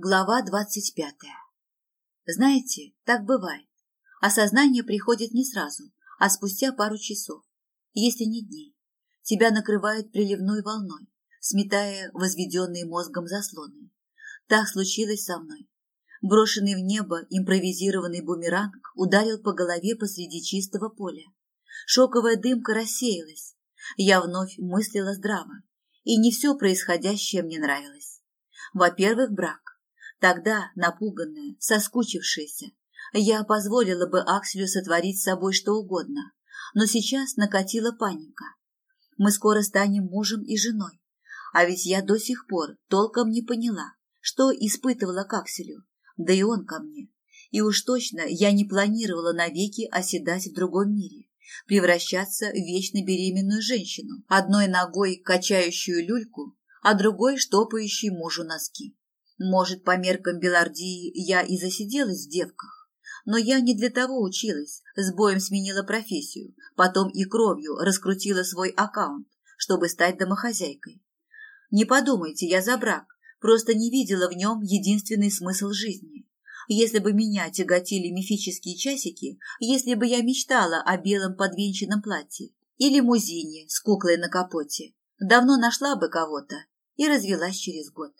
Глава двадцать пятая. Знаете, так бывает. Осознание приходит не сразу, а спустя пару часов, если не дней. Тебя накрывает приливной волной, сметая возведенные мозгом заслоны. Так случилось со мной. Брошенный в небо импровизированный бумеранг ударил по голове посреди чистого поля. Шоковая дымка рассеялась. Я вновь мыслила здраво, и не все происходящее мне нравилось. Во-первых, брак. Тогда, напуганная, соскучившаяся, я позволила бы Акселю сотворить с собой что угодно, но сейчас накатила паника. Мы скоро станем мужем и женой, а ведь я до сих пор толком не поняла, что испытывала к Акселю, да и он ко мне. И уж точно я не планировала навеки оседать в другом мире, превращаться в вечно беременную женщину, одной ногой качающую люльку, а другой штопающей мужу носки. Может, по меркам Белардии я и засиделась в девках, но я не для того училась, с боем сменила профессию, потом и кровью раскрутила свой аккаунт, чтобы стать домохозяйкой. Не подумайте, я за брак, просто не видела в нем единственный смысл жизни. Если бы меня тяготили мифические часики, если бы я мечтала о белом подвенчанном платье и лимузине с куклой на капоте, давно нашла бы кого-то и развелась через год.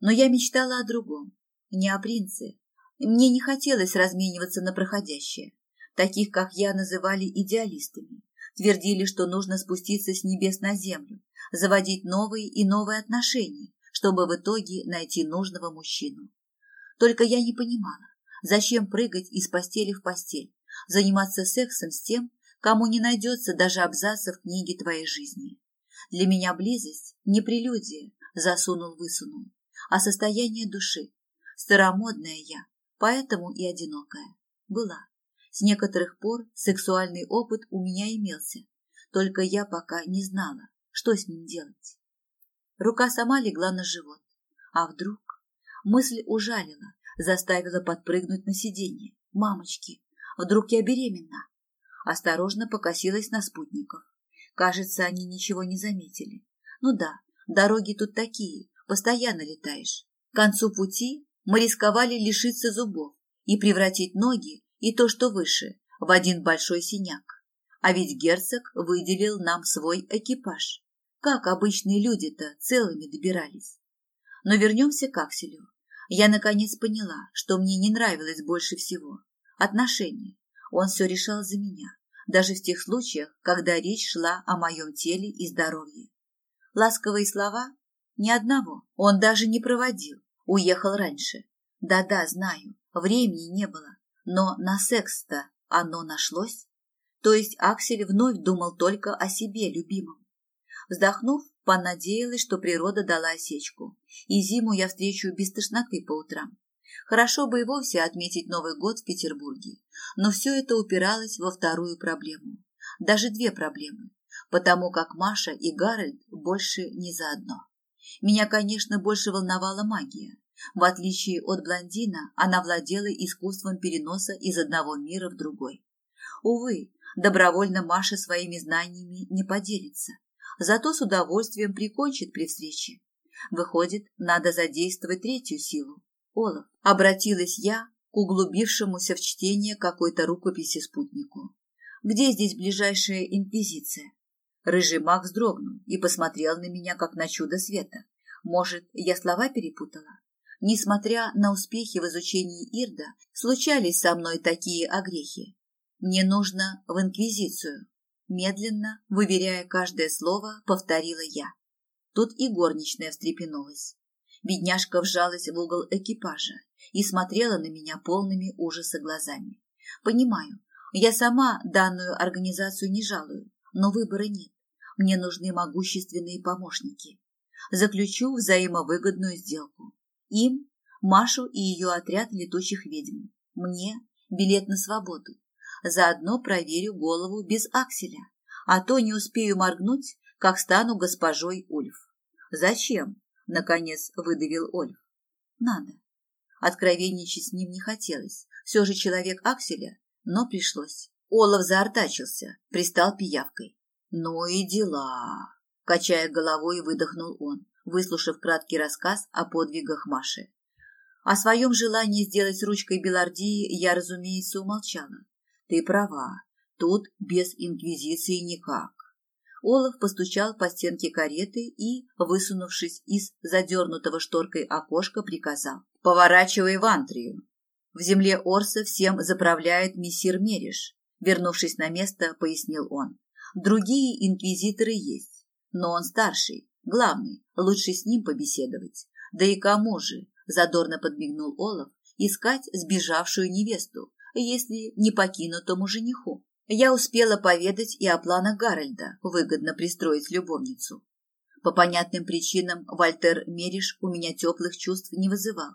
Но я мечтала о другом, не о принце. Мне не хотелось размениваться на проходящее. Таких, как я, называли идеалистами. Твердили, что нужно спуститься с небес на землю, заводить новые и новые отношения, чтобы в итоге найти нужного мужчину. Только я не понимала, зачем прыгать из постели в постель, заниматься сексом с тем, кому не найдется даже абзаца в книге твоей жизни. Для меня близость – не прелюдия, засунул-высунул, а состояние души. Старомодная я, поэтому и одинокая. Была. С некоторых пор сексуальный опыт у меня имелся, только я пока не знала, что с ним делать. Рука сама легла на живот. А вдруг? Мысль ужалила, заставила подпрыгнуть на сиденье. Мамочки, вдруг я беременна? Осторожно покосилась на спутников. Кажется, они ничего не заметили. Ну да, дороги тут такие, постоянно летаешь. К концу пути мы рисковали лишиться зубов и превратить ноги и то, что выше, в один большой синяк. А ведь герцог выделил нам свой экипаж. Как обычные люди-то целыми добирались? Но вернемся к Акселю. Я наконец поняла, что мне не нравилось больше всего. Отношения. Он все решал за меня, даже в тех случаях, когда речь шла о моем теле и здоровье. Ласковые слова ни одного. Он даже не проводил. Уехал раньше. Да-да, знаю. Времени не было. Но на секс-то оно нашлось. То есть Аксель вновь думал только о себе, любимом. Вздохнув, понадеялась, что природа дала осечку, и зиму я встречу без тошноты по утрам. Хорошо бы и вовсе отметить Новый год в Петербурге, но все это упиралось во вторую проблему. Даже две проблемы, потому как Маша и Гарольд больше не заодно. Меня, конечно, больше волновала магия. В отличие от блондина, она владела искусством переноса из одного мира в другой. Увы, добровольно Маша своими знаниями не поделится, зато с удовольствием прикончит при встрече. Выходит, надо задействовать третью силу. Олаф, обратилась я к углубившемуся в чтение какой-то рукописи спутнику. Где здесь ближайшая инквизиция? Рыжий маг вздрогнул и посмотрел на меня, как на чудо света. Может, я слова перепутала? Несмотря на успехи в изучении Ирда, случались со мной такие огрехи. Мне нужно в инквизицию. Медленно, выверяя каждое слово, повторила я. Тут и горничная встрепенулась. Бедняжка вжалась в угол экипажа и смотрела на меня полными ужаса глазами. Понимаю, я сама данную организацию не жалую, но выбора нет. Мне нужны могущественные помощники. Заключу взаимовыгодную сделку. Им Машу и ее отряд летучих ведьм. Мне билет на свободу. Заодно проверю голову без акселя. А то не успею моргнуть, как стану госпожой Ульф. Зачем? Наконец выдавил Ольф. Надо. Откровенничать с ним не хотелось. Все же человек акселя, но пришлось. Олаф заортачился, пристал пиявкой. «Ну и дела!» – качая головой, выдохнул он, выслушав краткий рассказ о подвигах Маши. О своем желании сделать ручкой Белардии я, разумеется, умолчала. Ты права, тут без инквизиции никак. Олаф постучал по стенке кареты и, высунувшись из задернутого шторкой окошка, приказал. «Поворачивай в Антрию. В земле Орса всем заправляет мессир Мериш». Вернувшись на место, пояснил он. «Другие инквизиторы есть, но он старший, главный, лучше с ним побеседовать. Да и кому же, задорно подмигнул Олаф, искать сбежавшую невесту, если не покинутому жениху. Я успела поведать и о планах Гарольда выгодно пристроить любовницу. По понятным причинам Вальтер Мериш у меня теплых чувств не вызывал.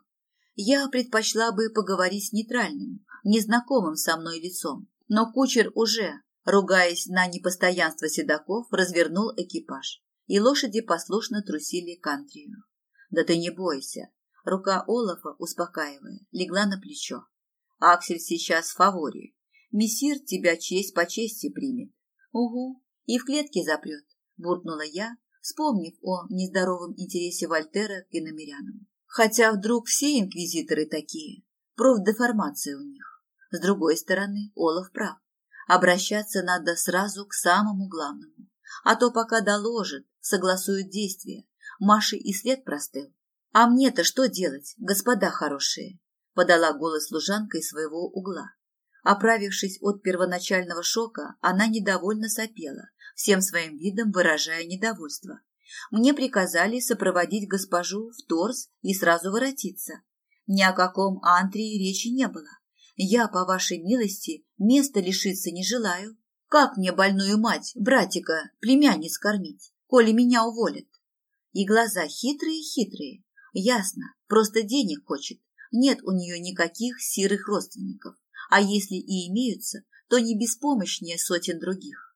Я предпочла бы поговорить с нейтральным, незнакомым со мной лицом, но кучер уже, ругаясь на непостоянство седаков, развернул экипаж, и лошади послушно трусили к Антрию. «Да ты не бойся, Рука Олафа, успокаивая, легла на плечо. Аксель сейчас в фаворе. Мессир тебя честь по чести примет. Угу, и в клетке запрет, буркнула я, вспомнив о нездоровом интересе Вольтера к иномерянам. Хотя вдруг все инквизиторы такие, профдеформация у них. С другой стороны, Олаф прав. Обращаться надо сразу к самому главному. А то пока доложат, согласуют действия, Маше и след простыл. «А мне-то что делать, господа хорошие?» – подала голос служанка из своего угла. Оправившись от первоначального шока, она недовольно сопела, всем своим видом выражая недовольство. Мне приказали сопроводить госпожу в торс и сразу воротиться. Ни о каком антрии речи не было. Я, по вашей милости, места лишиться не желаю. Как мне больную мать, братика, племянниц кормить, коли меня уволят? И глаза хитрые-хитрые, Ясно, просто денег хочет. Нет у нее никаких сирых родственников. А если и имеются, то не беспомощнее сотен других.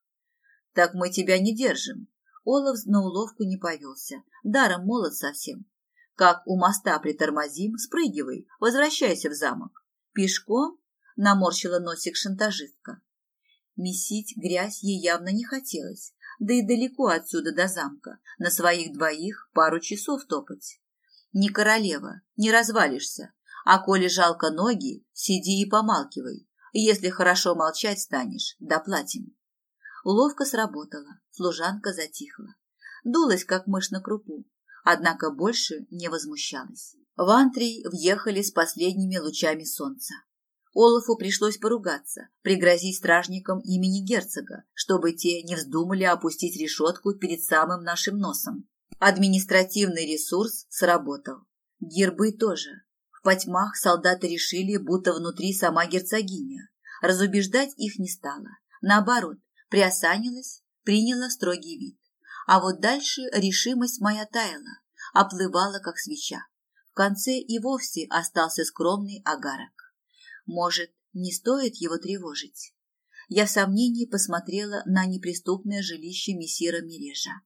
Так мы тебя не держим. Олаф на уловку не повелся. Даром молод совсем. Как у моста притормозим, спрыгивай, возвращайся в замок. Пешком? Наморщила носик шантажистка. Месить грязь ей явно не хотелось, да и далеко отсюда до замка, на своих двоих пару часов топать. Не королева, не развалишься. А коли жалко ноги, сиди и помалкивай. Если хорошо молчать станешь, доплатим. Уловка сработала, служанка затихла. Дулась, как мышь на крупу, однако больше не возмущалась. В Антрий въехали с последними лучами солнца. Олафу пришлось поругаться, пригрозить стражникам имени герцога, чтобы те не вздумали опустить решетку перед самым нашим носом. Административный ресурс сработал. Гербы тоже. В потьмах солдаты решили, будто внутри сама герцогиня. Разубеждать их не стало. Наоборот, приосанилась, приняла строгий вид. А вот дальше решимость моя таяла, оплывала, как свеча. Конце и вовсе остался скромный агарок. Может, не стоит его тревожить? Я в сомнении посмотрела на неприступное жилище мессира Мережа.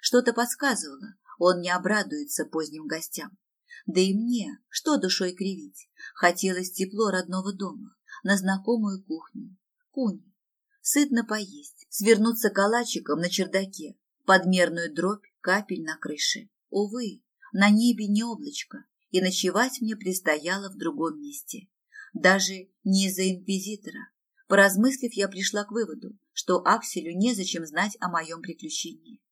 Что-то подсказывало, он не обрадуется поздним гостям. Да и мне, что душой кривить, хотелось тепло родного дома, на знакомую кухню, куни. Сытно поесть, свернуться калачиком на чердаке, подмерную дробь капель на крыше. Увы, на небе не облачко, и ночевать мне предстояло в другом месте. Даже не из-за инквизитора. Поразмыслив, я пришла к выводу, что Акселю незачем знать о моем приключении.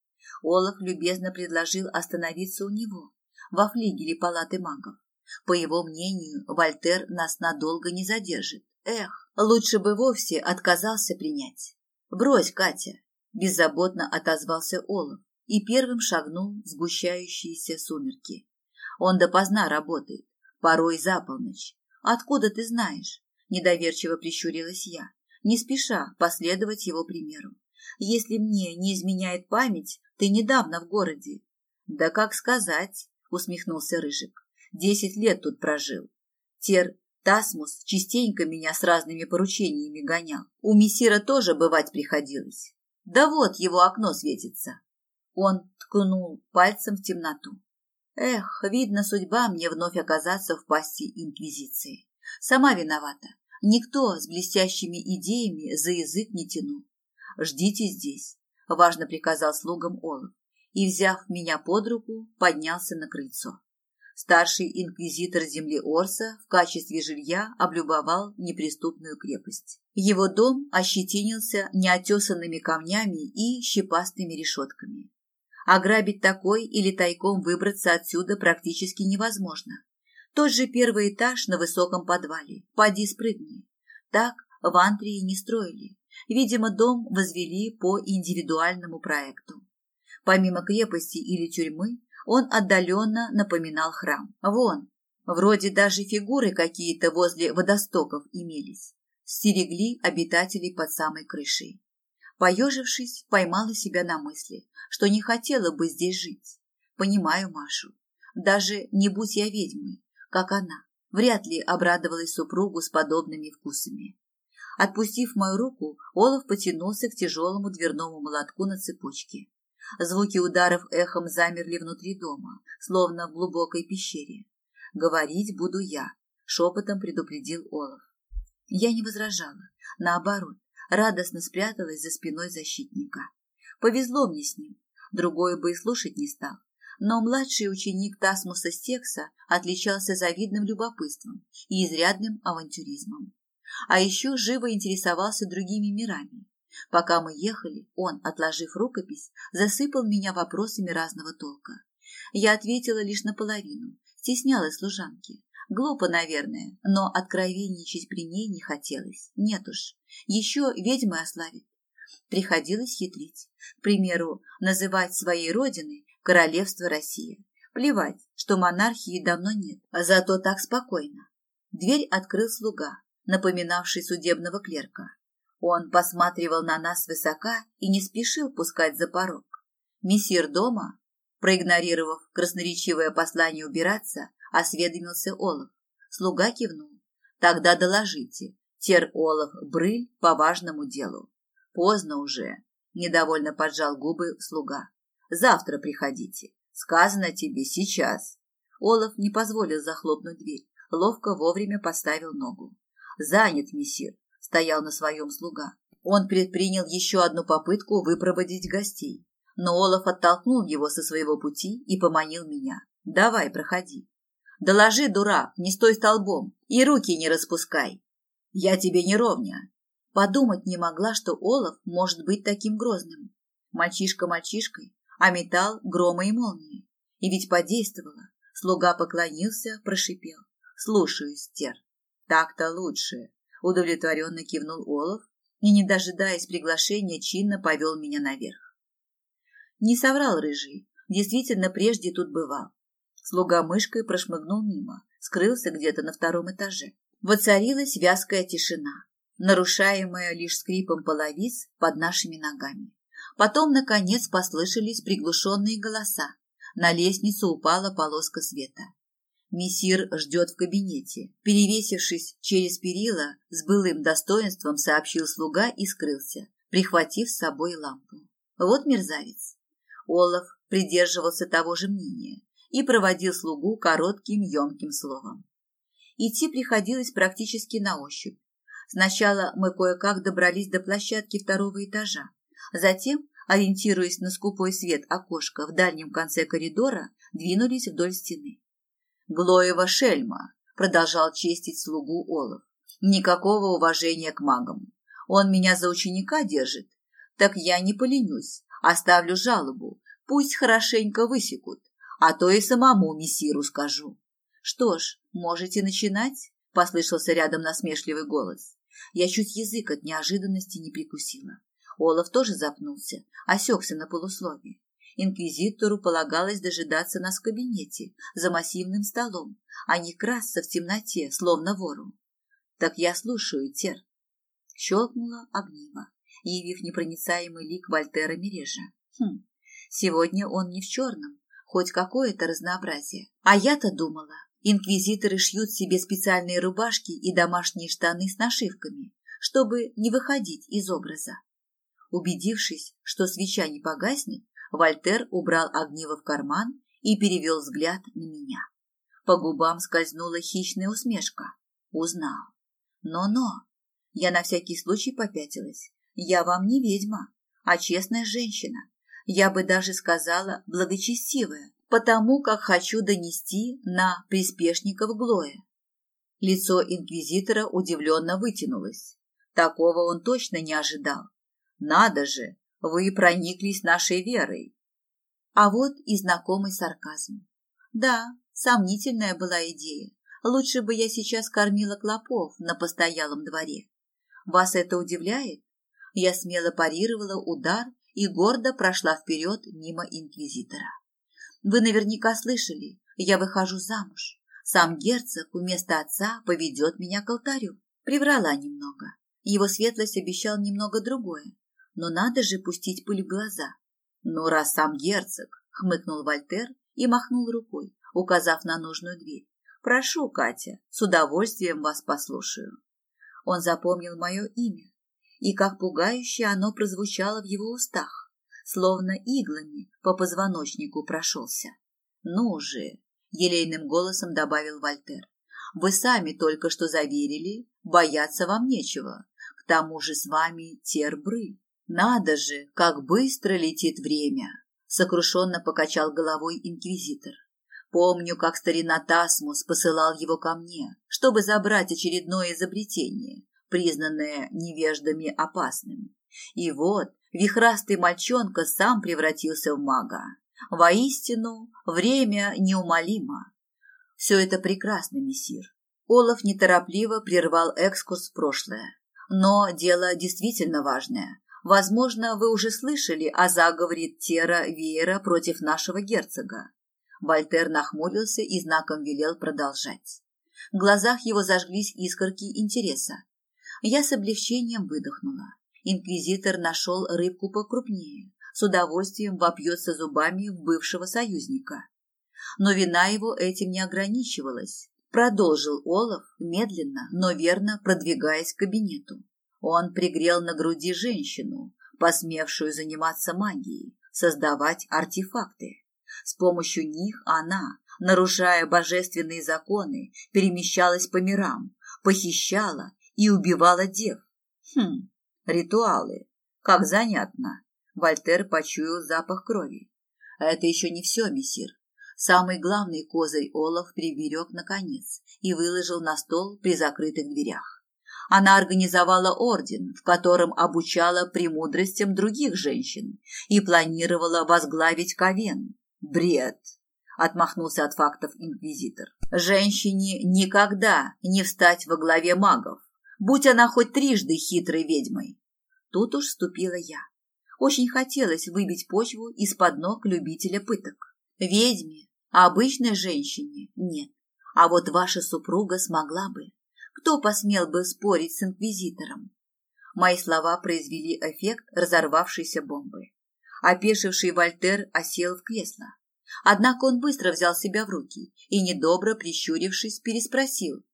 Олаф любезно предложил остановиться у него, во флигеле палаты магов. По его мнению, Вольтер нас надолго не задержит. Эх, лучше бы вовсе отказался принять. «Брось, Катя!» – беззаботно отозвался Олаф и первым шагнул в сгущающиеся сумерки. «Он допоздна работает, порой за полночь. Откуда ты знаешь?» – недоверчиво прищурилась я, не спеша последовать его примеру. «Если мне не изменяет память, ты недавно в городе. Да как сказать, усмехнулся Рыжик. Десять лет тут прожил. Тер Тасмус частенько меня с разными поручениями гонял. У мессира тоже бывать приходилось. Да вот его окно светится. Он ткнул пальцем в темноту. Эх, видно, судьба мне вновь оказаться в пасти Инквизиции. Сама виновата. Никто с блестящими идеями за язык не тянул. Ждите здесь важно приказал слугам Олаф и, взяв меня под руку, поднялся на крыльцо. Старший инквизитор земли Орса в качестве жилья облюбовал неприступную крепость. Его дом ощетинился неотесанными камнями и щепастыми решетками. Ограбить такой или тайком выбраться отсюда практически невозможно. Тот же первый этаж на высоком подвале. Поди спрыгни. Так в Антрии не строили. Видимо, дом возвели по индивидуальному проекту. Помимо крепости или тюрьмы, он отдаленно напоминал храм. Вон, вроде даже фигуры какие-то возле водостоков имелись. Стерегли обитателей под самой крышей. Поежившись, поймала себя на мысли, что не хотела бы здесь жить. Понимаю Машу. Даже не будь я ведьмой, как она, вряд ли обрадовалась супругу с подобными вкусами. Отпустив мою руку, Олаф потянулся к тяжелому дверному молотку на цепочке. Звуки ударов эхом замерли внутри дома, словно в глубокой пещере. «Говорить буду я», — шепотом предупредил Олаф. Я не возражала, наоборот, радостно спряталась за спиной защитника. Повезло мне с ним, другой бы и слушать не стал. Но младший ученик Тасмуса Стекса отличался завидным любопытством и изрядным авантюризмом. А еще живо интересовался другими мирами, Пока мы ехали, он, отложив рукопись, засыпал меня вопросами разного толка. Я ответила лишь наполовину, стеснялась служанки. Глупо, наверное, но откровенничать при ней не хотелось. Нет уж, еще ведьмы ославит. Приходилось хитрить. К примеру, называть своей родиной королевство Россия. Плевать, что монархии давно нет, а зато так спокойно. Дверь открыл слуга, напоминавший судебного клерка. Он посматривал на нас высока и не спешил пускать за порог. Мессир дома, проигнорировав красноречивое послание убираться, осведомился Олаф. Слуга кивнул. Тогда доложите. Тер Олаф Брыль по важному делу. Поздно уже. Недовольно поджал губы слуга. Завтра приходите. Сказано тебе сейчас. Олаф не позволил захлопнуть дверь. Ловко вовремя поставил ногу. Занят, мессир стоял на своем слуга. Он предпринял еще одну попытку выпроводить гостей, но Олаф оттолкнул его со своего пути и поманил меня. «Давай, проходи». «Доложи, дурак, не стой столбом и руки не распускай. Я тебе не ровня». Подумать не могла, что Олаф может быть таким грозным. Мальчишка мальчишкой, а металл грома и молнии. И ведь подействовало. Слуга поклонился, прошипел. «Слушаюсь, Тер. Так-то лучше удовлетворенно кивнул Олаф и, не дожидаясь приглашения, чинно повел меня наверх. Не соврал рыжий, действительно прежде тут бывал. Слуга мышкой прошмыгнул мимо, скрылся где-то на втором этаже. Воцарилась вязкая тишина, нарушаемая лишь скрипом половиц под нашими ногами. Потом, наконец, послышались приглушенные голоса. На лестницу упала полоска света. Мессир ждет в кабинете. Перевесившись через перила, с былым достоинством сообщил слуга и скрылся, прихватив с собой лампу. Вот мерзавец. Олаф придерживался того же мнения и проводил слугу коротким емким словом. Идти приходилось практически на ощупь. Сначала мы кое-как добрались до площадки второго этажа. Затем, ориентируясь на скупой свет окошка в дальнем конце коридора, двинулись вдоль стены. Глоева шельма, продолжал честить слугу Олаф. Никакого уважения к магам. Он меня за ученика держит. Так я не поленюсь, оставлю жалобу. Пусть хорошенько высекут, а то и самому мессиру скажу. Что ж, можете начинать, послышался рядом насмешливый голос. Я чуть язык от неожиданности не прикусила. Олаф тоже запнулся, осекся на полусловие. Инквизитору полагалось дожидаться нас в кабинете, за массивным столом, а не красться в темноте, словно вору. Так я слушаю, Тер. Щелкнула огниво, явив непроницаемый лик Вольтера Мережа. Хм, сегодня он не в черном, хоть какое-то разнообразие. А я-то думала, инквизиторы шьют себе специальные рубашки и домашние штаны с нашивками, чтобы не выходить из образа. Убедившись, что свеча не погаснет, Вольтер убрал огниво в карман и перевел взгляд на меня. По губам скользнула хищная усмешка. Узнал. Но-но. Я на всякий случай попятилась. Я вам не ведьма, а честная женщина. Я бы даже сказала благочестивая, потому как хочу донести на приспешников Глоя. Лицо инквизитора удивленно вытянулось. Такого он точно не ожидал. Надо же, вы прониклись нашей верой. А вот и знакомый сарказм. Да, сомнительная была идея. Лучше бы я сейчас кормила клопов на постоялом дворе. Вас это удивляет? Я смело парировала удар и гордо прошла вперед мимо инквизитора. Вы наверняка слышали, я выхожу замуж. Сам герцог вместо отца поведет меня к алтарю. Приврала немного. Его светлость обещал немного другое. Но надо же пустить пыль в глаза. Ну, раз сам герцог, хмыкнул Вольтер и махнул рукой, указав на нужную дверь. Прошу, Катя, с удовольствием вас послушаю. Он запомнил мое имя, и как пугающе оно прозвучало в его устах, словно иглами по позвоночнику прошелся. Ну же, елейным голосом добавил Вольтер. Вы сами только что заверили, бояться вам нечего. К тому же с вами тербры. Надо же, как быстро летит время, сокрушенно покачал головой инквизитор. Помню, как старина Тасмус посылал его ко мне, чтобы забрать очередное изобретение, признанное невеждами опасным. И вот вихрастый мальчонка сам превратился в мага. Воистину, время неумолимо. Все это прекрасно, мессир. Олаф неторопливо прервал экскурс в прошлое. Но дело действительно важное. Возможно, вы уже слышали о заговоре Тера Веера против нашего герцога. Вольтер нахмурился и знаком велел продолжать. В глазах его зажглись искорки интереса. Я с облегчением выдохнула. Инквизитор нашел рыбку покрупнее, с удовольствием вопьется зубами в бывшего союзника. Но вина его этим не ограничивалась. Продолжил Олаф, медленно, но верно продвигаясь к кабинету. Он пригрел на груди женщину, посмевшую заниматься магией, создавать артефакты. С помощью них она, нарушая божественные законы, перемещалась по мирам, похищала и убивала дев. Хм, ритуалы. Как занятно. Вольтер почуял запах крови. Это еще не все, мессир. Самый главный козырь Олаф приберег наконец и выложил на стол при закрытых дверях. Она организовала орден, в котором обучала премудростям других женщин и планировала возглавить Ковен, Бред, отмахнулся от фактов инквизитор. Женщине никогда не встать во главе магов, будь она хоть трижды хитрой ведьмой. Тут уж вступила я. Очень хотелось выбить почву из-под ног любителя пыток. Ведьме, а обычной женщине нет. А вот ваша супруга смогла бы. Кто посмел бы спорить с инквизитором? Мои слова произвели эффект разорвавшейся бомбы. Опешивший Вольтер осел в кресло. Однако он быстро взял себя в руки и, недобро прищурившись, переспросил.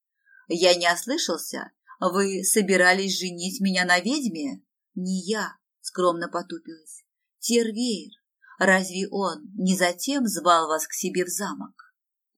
«Я не ослышался? Вы собирались женить меня на ведьме?» «Не я», — скромно потупилась. «Тервейр. Разве он не затем звал вас к себе в замок?»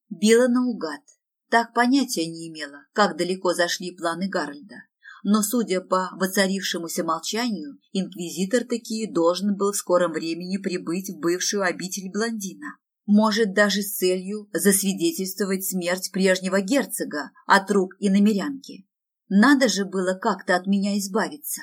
Била наугад. Так понятия не имела, как далеко зашли планы Гарольда. Но, судя по воцарившемуся молчанию, инквизитор таки должен был в скором времени прибыть в бывшую обитель блондина. Может, даже с целью засвидетельствовать смерть прежнего герцога от рук и намерянки. Надо же было как-то от меня избавиться.